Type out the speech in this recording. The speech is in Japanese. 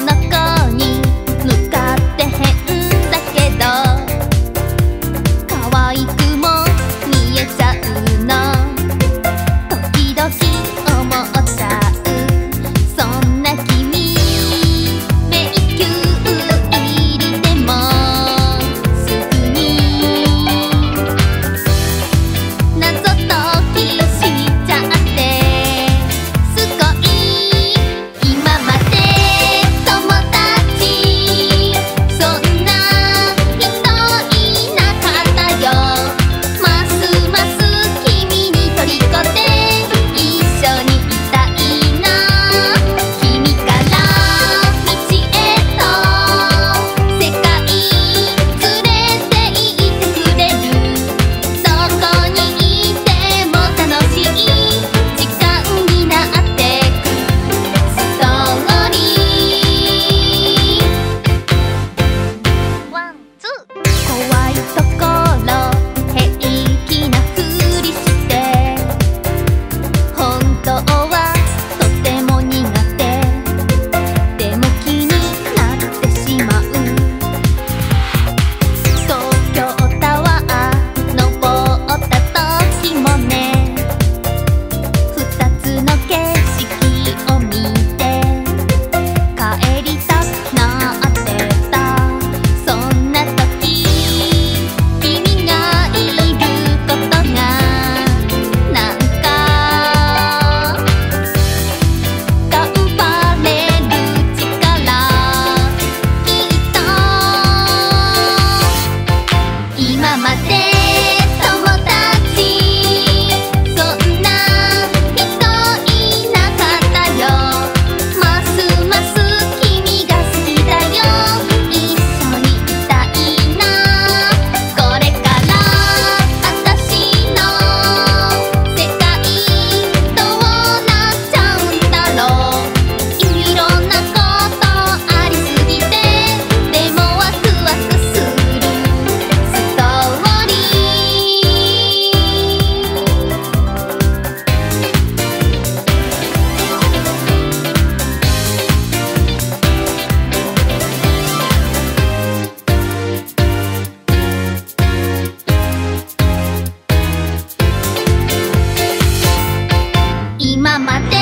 那ままで